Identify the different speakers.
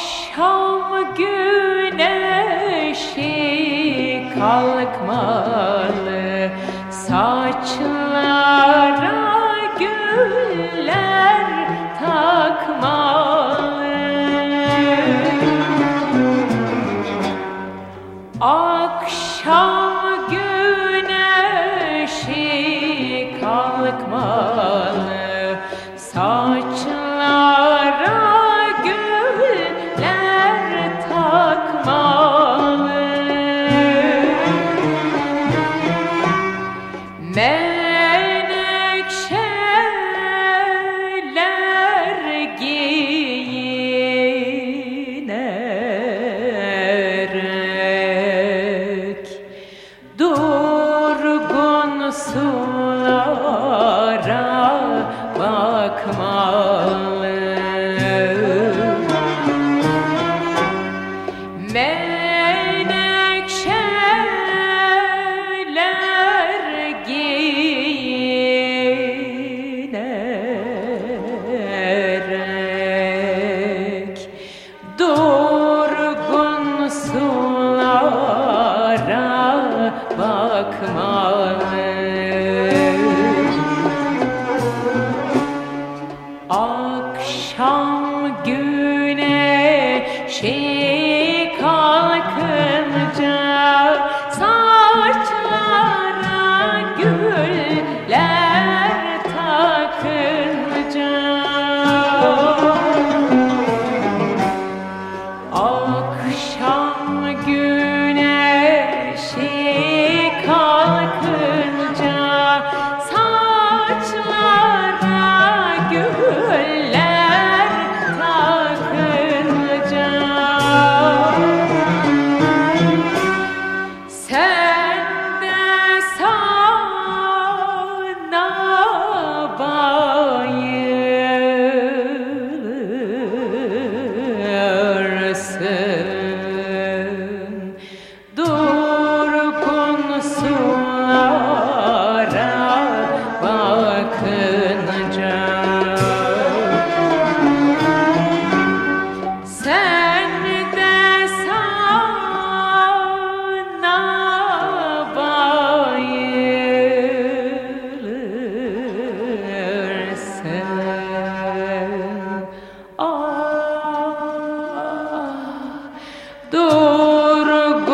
Speaker 1: akşam güneşi kalkmalı saçlara güller Menekşeler giyinerek Durgun sulara bakmalı. cheio. Amen. durgunsun